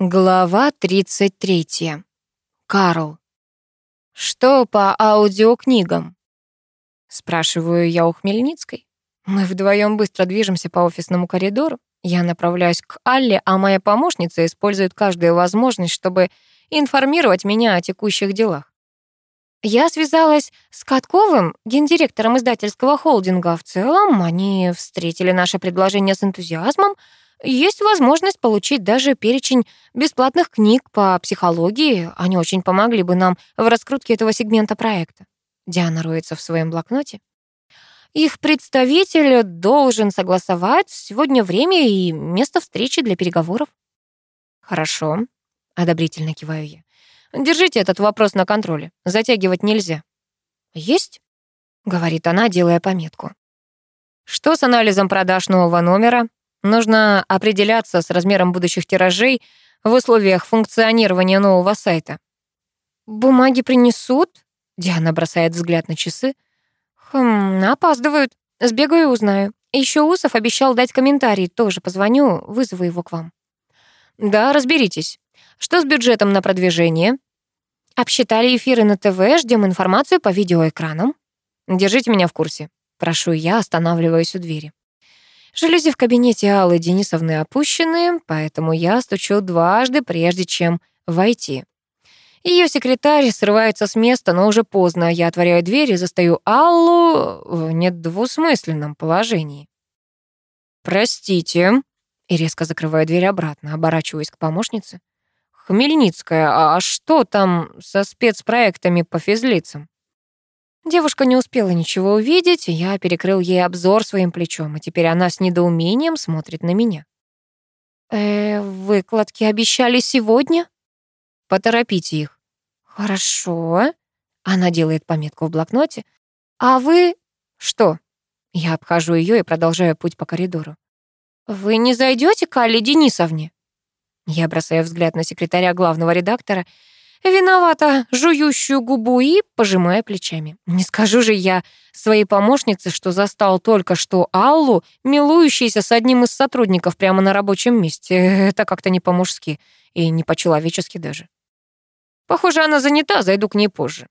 Глава 33. Карл. «Что по аудиокнигам?» Спрашиваю я у Хмельницкой. Мы вдвоем быстро движемся по офисному коридору. Я направляюсь к Алле, а моя помощница использует каждую возможность, чтобы информировать меня о текущих делах. Я связалась с Катковым, гендиректором издательского холдинга. В целом, они встретили наше предложение с энтузиазмом, есть возможность получить даже перечень бесплатных книг по психологии. Они очень помогли бы нам в раскрутке этого сегмента проекта. Диана роется в своем блокноте. Их представитель должен согласовать сегодня время и место встречи для переговоров. Хорошо, одобрительно киваю я. Держите этот вопрос на контроле. Затягивать нельзя. Есть? говорит она, делая пометку. Что с анализом продаж нового номера? Нужно определяться с размером будущих тиражей в условиях функционирования нового сайта. «Бумаги принесут?» Диана бросает взгляд на часы. «Хм, опаздывают. Сбегаю и узнаю. Еще Усов обещал дать комментарий. Тоже позвоню, вызову его к вам». «Да, разберитесь. Что с бюджетом на продвижение?» «Обсчитали эфиры на ТВ, ждем информацию по видеоэкранам». «Держите меня в курсе». Прошу я, останавливаюсь у двери. Жалюзи в кабинете Аллы Денисовны опущены, поэтому я стучу дважды, прежде чем войти. Ее секретарь срывается с места, но уже поздно. Я отворяю дверь и застаю Аллу в недвусмысленном положении. «Простите», и резко закрываю дверь обратно, оборачиваюсь к помощнице. «Хмельницкая, а что там со спецпроектами по физлицам?» Девушка не успела ничего увидеть, я перекрыл ей обзор своим плечом, и теперь она с недоумением смотрит на меня. «Э, выкладки обещали сегодня?» «Поторопите их». «Хорошо». Она делает пометку в блокноте. «А вы...» «Что?» Я обхожу ее и продолжаю путь по коридору. «Вы не зайдете к Алле Денисовне?» Я бросаю взгляд на секретаря главного редактора — Виновата, жующую губу и пожимая плечами. Не скажу же я своей помощнице, что застал только что Аллу, милующейся с одним из сотрудников прямо на рабочем месте. Это как-то не по-мужски и не по-человечески даже. Похоже, она занята, зайду к ней позже.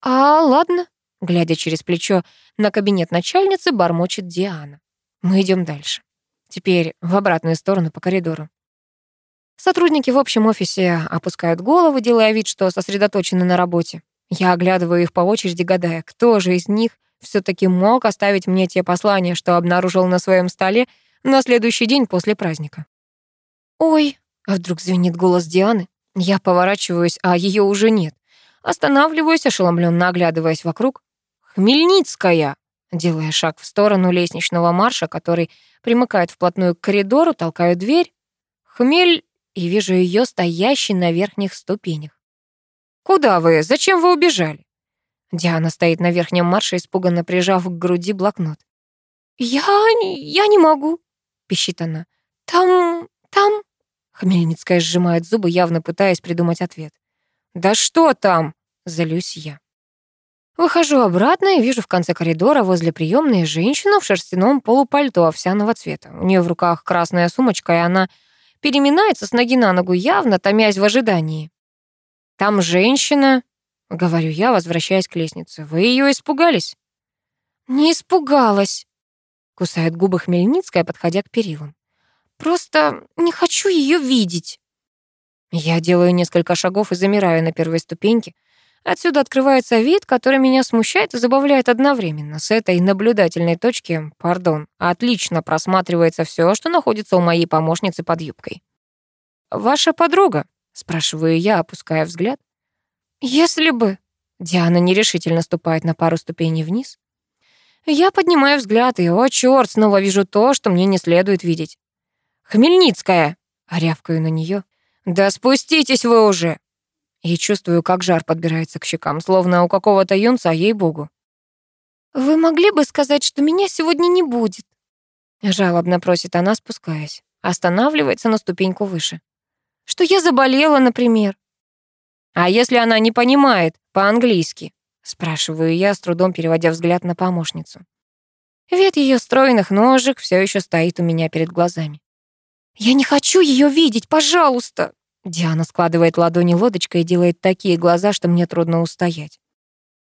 А, ладно, глядя через плечо на кабинет начальницы, бормочет Диана. Мы идем дальше. Теперь в обратную сторону по коридору. Сотрудники в общем офисе опускают голову, делая вид, что сосредоточены на работе. Я оглядываю их по очереди, гадая, кто же из них все таки мог оставить мне те послания, что обнаружил на своем столе на следующий день после праздника. «Ой!» — вдруг звенит голос Дианы. Я поворачиваюсь, а ее уже нет. Останавливаюсь, ошеломленно оглядываясь вокруг. «Хмельницкая!» Делая шаг в сторону лестничного марша, который примыкает вплотную к коридору, толкаю дверь. «Хмель...» и вижу ее стоящей на верхних ступенях. «Куда вы? Зачем вы убежали?» Диана стоит на верхнем марше, испуганно прижав к груди блокнот. «Я... я не могу», — пищит она. «Там... там...» Хмельницкая сжимает зубы, явно пытаясь придумать ответ. «Да что там?» — залюсь я. Выхожу обратно и вижу в конце коридора возле приемной женщину в шерстяном полупальто овсяного цвета. У нее в руках красная сумочка, и она переминается с ноги на ногу, явно томясь в ожидании. «Там женщина», — говорю я, возвращаясь к лестнице. «Вы ее испугались?» «Не испугалась», — кусает губы Хмельницкая, подходя к перилам. «Просто не хочу ее видеть». Я делаю несколько шагов и замираю на первой ступеньке. Отсюда открывается вид, который меня смущает и забавляет одновременно. С этой наблюдательной точки, пардон, отлично просматривается все, что находится у моей помощницы под юбкой. «Ваша подруга?» — спрашиваю я, опуская взгляд. «Если бы...» — Диана нерешительно ступает на пару ступеней вниз. Я поднимаю взгляд и, о, чёрт, снова вижу то, что мне не следует видеть. «Хмельницкая!» — рявкаю на нее. «Да спуститесь вы уже!» И чувствую, как жар подбирается к щекам, словно у какого-то юнца, ей-богу. «Вы могли бы сказать, что меня сегодня не будет?» Жалобно просит она, спускаясь. Останавливается на ступеньку выше. «Что я заболела, например?» «А если она не понимает по-английски?» Спрашиваю я, с трудом переводя взгляд на помощницу. Вид ее стройных ножек все еще стоит у меня перед глазами. «Я не хочу ее видеть, пожалуйста!» Диана складывает ладони лодочкой и делает такие глаза, что мне трудно устоять.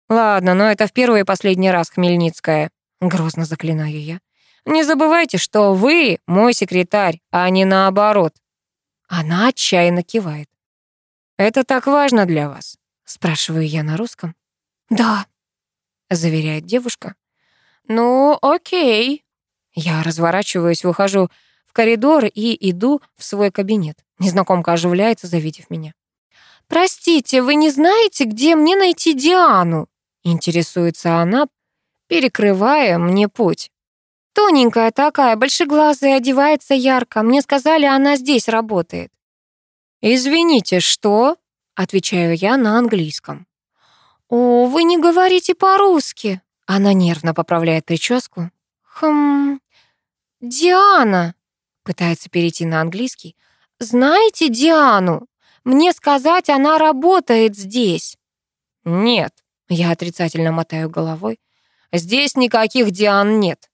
«Ладно, но это в первый и последний раз, Хмельницкая», — грозно заклинаю я. «Не забывайте, что вы мой секретарь, а не наоборот». Она отчаянно кивает. «Это так важно для вас?» — спрашиваю я на русском. «Да», — заверяет девушка. «Ну, окей». Я разворачиваюсь, выхожу в коридор и иду в свой кабинет. Незнакомка оживляется, завидев меня. «Простите, вы не знаете, где мне найти Диану?» Интересуется она, перекрывая мне путь. «Тоненькая такая, большеглазая, одевается ярко. Мне сказали, она здесь работает». «Извините, что?» — отвечаю я на английском. «О, вы не говорите по-русски!» Она нервно поправляет прическу. «Хм... Диана!» Пытается перейти на английский. «Знаете Диану? Мне сказать, она работает здесь». «Нет», — я отрицательно мотаю головой. «Здесь никаких Диан нет».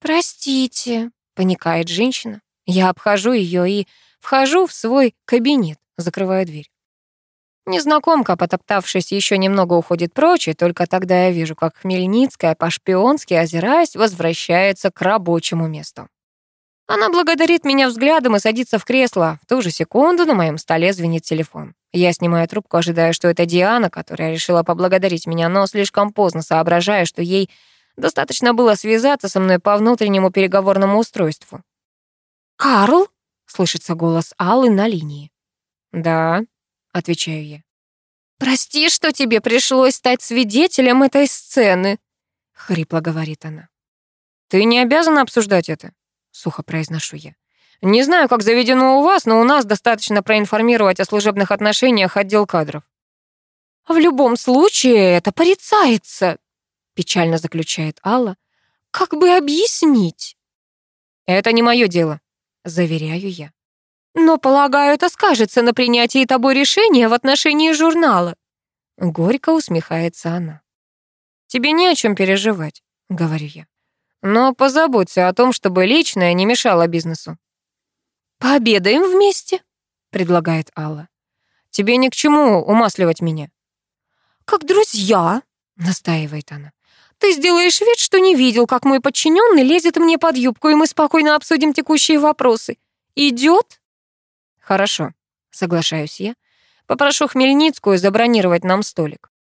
«Простите», — паникает женщина. Я обхожу ее и вхожу в свой кабинет, закрываю дверь. Незнакомка, потоптавшись, еще немного уходит прочь, и только тогда я вижу, как Хмельницкая, по-шпионски озираясь, возвращается к рабочему месту. Она благодарит меня взглядом и садится в кресло. В ту же секунду на моем столе звенит телефон. Я снимаю трубку, ожидая, что это Диана, которая решила поблагодарить меня, но слишком поздно соображая, что ей достаточно было связаться со мной по внутреннему переговорному устройству. «Карл?» — слышится голос Аллы на линии. «Да», — отвечаю я. «Прости, что тебе пришлось стать свидетелем этой сцены», — хрипло говорит она. «Ты не обязана обсуждать это», сухо произношу я. Не знаю, как заведено у вас, но у нас достаточно проинформировать о служебных отношениях отдел кадров. В любом случае это порицается, печально заключает Алла. Как бы объяснить? Это не мое дело, заверяю я. Но, полагаю, это скажется на принятии тобой решения в отношении журнала. Горько усмехается она. Тебе не о чем переживать, говорю я. Но позаботься о том, чтобы личное не мешало бизнесу. «Пообедаем вместе», — предлагает Алла. «Тебе ни к чему умасливать меня». «Как друзья», — настаивает она. «Ты сделаешь вид, что не видел, как мой подчиненный лезет мне под юбку, и мы спокойно обсудим текущие вопросы. Идет?» «Хорошо», — соглашаюсь я. «Попрошу Хмельницкую забронировать нам столик».